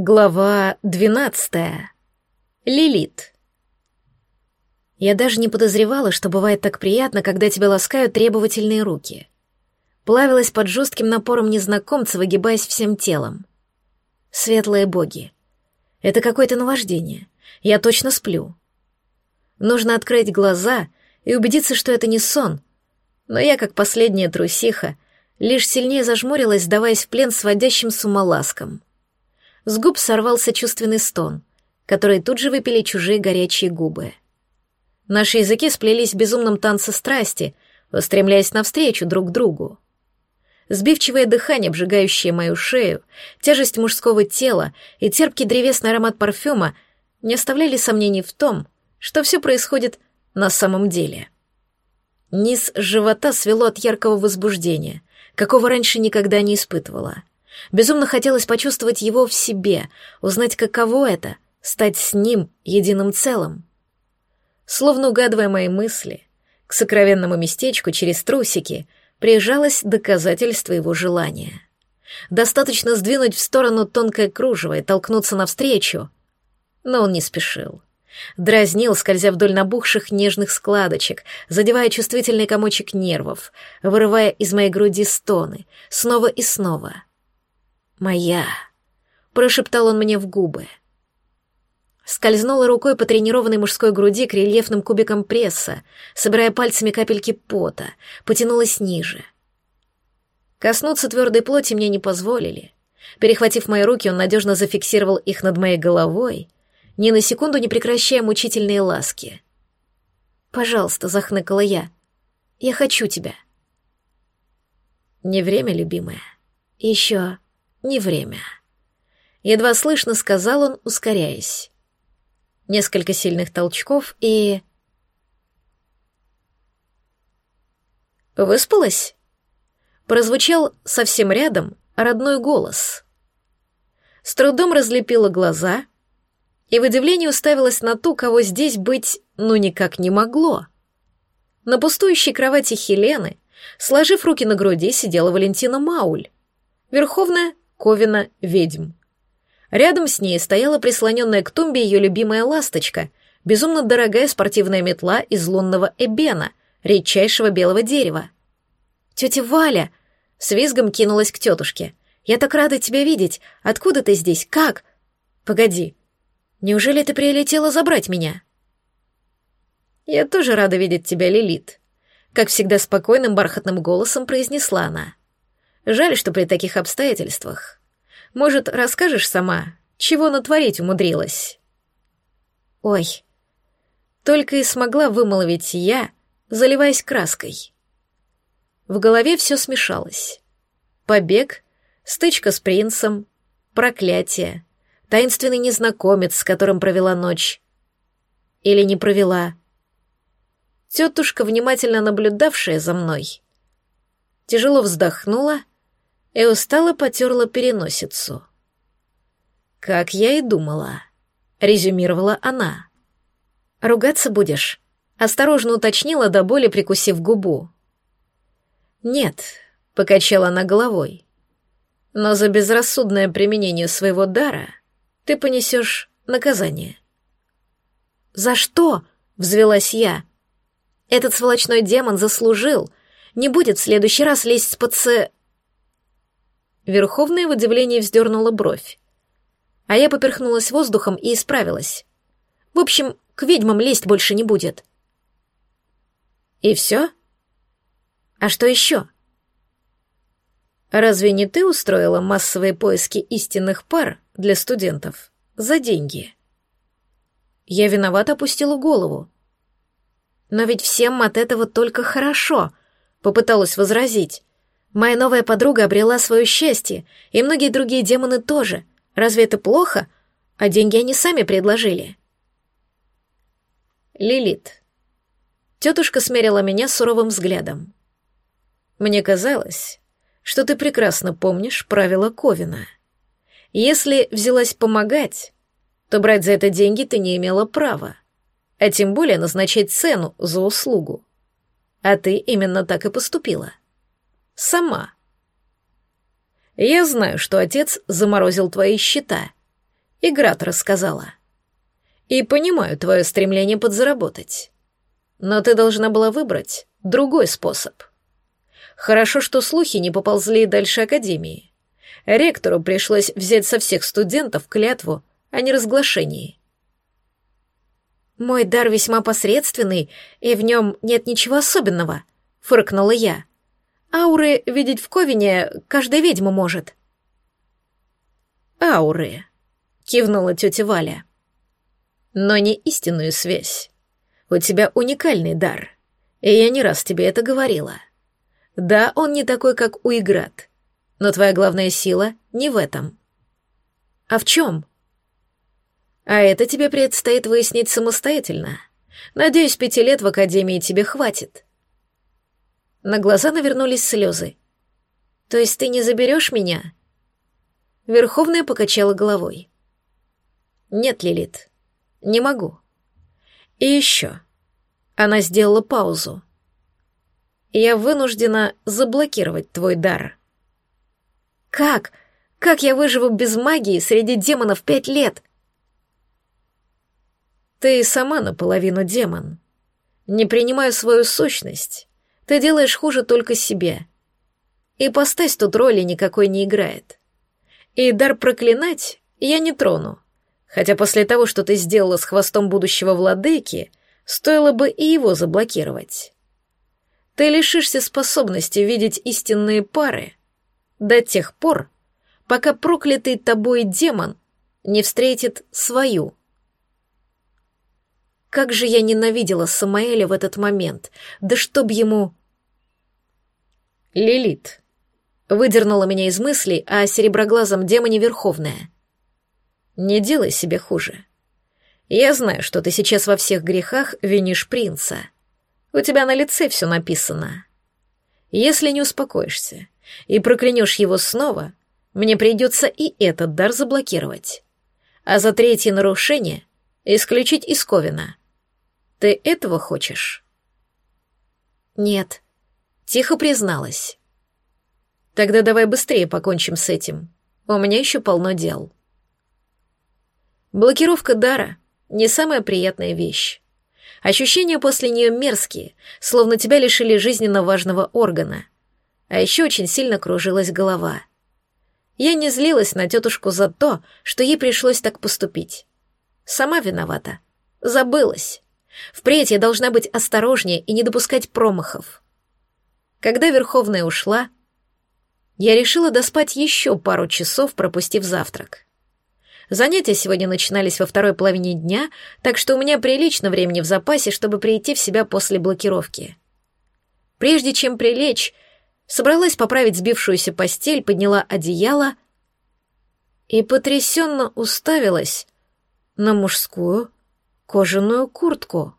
Глава двенадцатая. Лилит. Я даже не подозревала, что бывает так приятно, когда тебя ласкают требовательные руки. Плавилась под жестким напором незнакомца, выгибаясь всем телом. Светлые боги. Это какое-то наваждение. Я точно сплю. Нужно открыть глаза и убедиться, что это не сон. Но я, как последняя трусиха, лишь сильнее зажмурилась, сдаваясь в плен сводящим с ума ласкам. С губ сорвался чувственный стон, который тут же выпили чужие горячие губы. Наши языки сплелись в безумном танце страсти, устремляясь навстречу друг другу. Сбивчивое дыхание, обжигающее мою шею, тяжесть мужского тела и терпкий древесный аромат парфюма не оставляли сомнений в том, что все происходит на самом деле. Низ живота свело от яркого возбуждения, какого раньше никогда не испытывала. Безумно хотелось почувствовать его в себе, узнать, каково это — стать с ним единым целым. Словно угадывая мои мысли, к сокровенному местечку через трусики прижалось доказательство его желания. Достаточно сдвинуть в сторону тонкое кружево и толкнуться навстречу. Но он не спешил. Дразнил, скользя вдоль набухших нежных складочек, задевая чувствительный комочек нервов, вырывая из моей груди стоны, снова и снова — «Моя», — прошептал он мне в губы. Скользнула рукой по тренированной мужской груди к рельефным кубикам пресса, собирая пальцами капельки пота, потянулась ниже. Коснуться твердой плоти мне не позволили. Перехватив мои руки, он надежно зафиксировал их над моей головой, ни на секунду не прекращая мучительные ласки. «Пожалуйста», — захныкала я, — «я хочу тебя». «Не время, любимая. Еще не время. Едва слышно сказал он, ускоряясь. Несколько сильных толчков и... «Выспалась?» Прозвучал совсем рядом родной голос. С трудом разлепила глаза и в удивлении уставилась на ту, кого здесь быть ну никак не могло. На пустующей кровати Хелены, сложив руки на груди, сидела Валентина Мауль. Верховная Ковина ведьм. Рядом с ней стояла прислоненная к тумбе ее любимая ласточка, безумно дорогая спортивная метла из лунного эбена, редчайшего белого дерева. «Тетя Валя!» — с визгом кинулась к тетушке. «Я так рада тебя видеть! Откуда ты здесь? Как?» «Погоди. Неужели ты прилетела забрать меня?» «Я тоже рада видеть тебя, Лилит», — как всегда спокойным бархатным голосом произнесла она. Жаль, что при таких обстоятельствах. Может, расскажешь сама, чего натворить умудрилась?» «Ой». Только и смогла вымолвить я, заливаясь краской. В голове все смешалось. Побег, стычка с принцем, проклятие, таинственный незнакомец, с которым провела ночь. Или не провела. Тетушка, внимательно наблюдавшая за мной, тяжело вздохнула и устало потерла переносицу. «Как я и думала», — резюмировала она. «Ругаться будешь?» — осторожно уточнила до боли, прикусив губу. «Нет», — покачала она головой. «Но за безрассудное применение своего дара ты понесешь наказание». «За что?» — взвелась я. «Этот сволочной демон заслужил. Не будет в следующий раз лезть с паце...» Верховная в удивлении вздернула бровь. А я поперхнулась воздухом и исправилась. В общем, к ведьмам лезть больше не будет. И все? А что еще? Разве не ты устроила массовые поиски истинных пар для студентов за деньги? Я виновато опустила голову. Но ведь всем от этого только хорошо, попыталась возразить. Моя новая подруга обрела свое счастье, и многие другие демоны тоже. Разве это плохо? А деньги они сами предложили. Лилит. Тетушка смерила меня суровым взглядом. Мне казалось, что ты прекрасно помнишь правила Ковина. Если взялась помогать, то брать за это деньги ты не имела права, а тем более назначать цену за услугу. А ты именно так и поступила сама. Я знаю, что отец заморозил твои счета. Играт рассказала. И понимаю твое стремление подзаработать. Но ты должна была выбрать другой способ. Хорошо, что слухи не поползли дальше Академии. Ректору пришлось взять со всех студентов клятву о неразглашении. «Мой дар весьма посредственный, и в нем нет ничего особенного», — фыркнула я. «Ауры видеть в Ковине каждая ведьма может». «Ауры», — кивнула тетя Валя но не истинную связь. У тебя уникальный дар, и я не раз тебе это говорила. Да, он не такой, как у Играт, но твоя главная сила не в этом. А в чем? А это тебе предстоит выяснить самостоятельно. Надеюсь, пяти лет в Академии тебе хватит. На глаза навернулись слезы. То есть ты не заберешь меня? Верховная покачала головой. Нет, Лилит, не могу. И еще. Она сделала паузу. Я вынуждена заблокировать твой дар. Как? Как я выживу без магии среди демонов пять лет? Ты сама наполовину демон. Не принимая свою сущность, ты делаешь хуже только себе. И постась тут роли никакой не играет. И дар проклинать я не трону. Хотя после того, что ты сделала с хвостом будущего владыки, стоило бы и его заблокировать. Ты лишишься способности видеть истинные пары до тех пор, пока проклятый тобой демон не встретит свою. Как же я ненавидела Самаэля в этот момент, да чтоб ему... Лилит. Выдернула меня из мыслей о сереброглазом демоне Верховная — не делай себе хуже. Я знаю, что ты сейчас во всех грехах винишь принца. У тебя на лице все написано. Если не успокоишься и проклянешь его снова, мне придется и этот дар заблокировать. А за третье нарушение исключить из Ковина. Ты этого хочешь? Нет, тихо призналась. Тогда давай быстрее покончим с этим. У меня еще полно дел. Блокировка дара — не самая приятная вещь. Ощущения после нее мерзкие, словно тебя лишили жизненно важного органа. А еще очень сильно кружилась голова. Я не злилась на тетушку за то, что ей пришлось так поступить. Сама виновата. Забылась. Впредь я должна быть осторожнее и не допускать промахов. Когда Верховная ушла, я решила доспать еще пару часов, пропустив завтрак. Занятия сегодня начинались во второй половине дня, так что у меня прилично времени в запасе, чтобы прийти в себя после блокировки. Прежде чем прилечь, собралась поправить сбившуюся постель, подняла одеяло и потрясенно уставилась на мужскую кожаную куртку.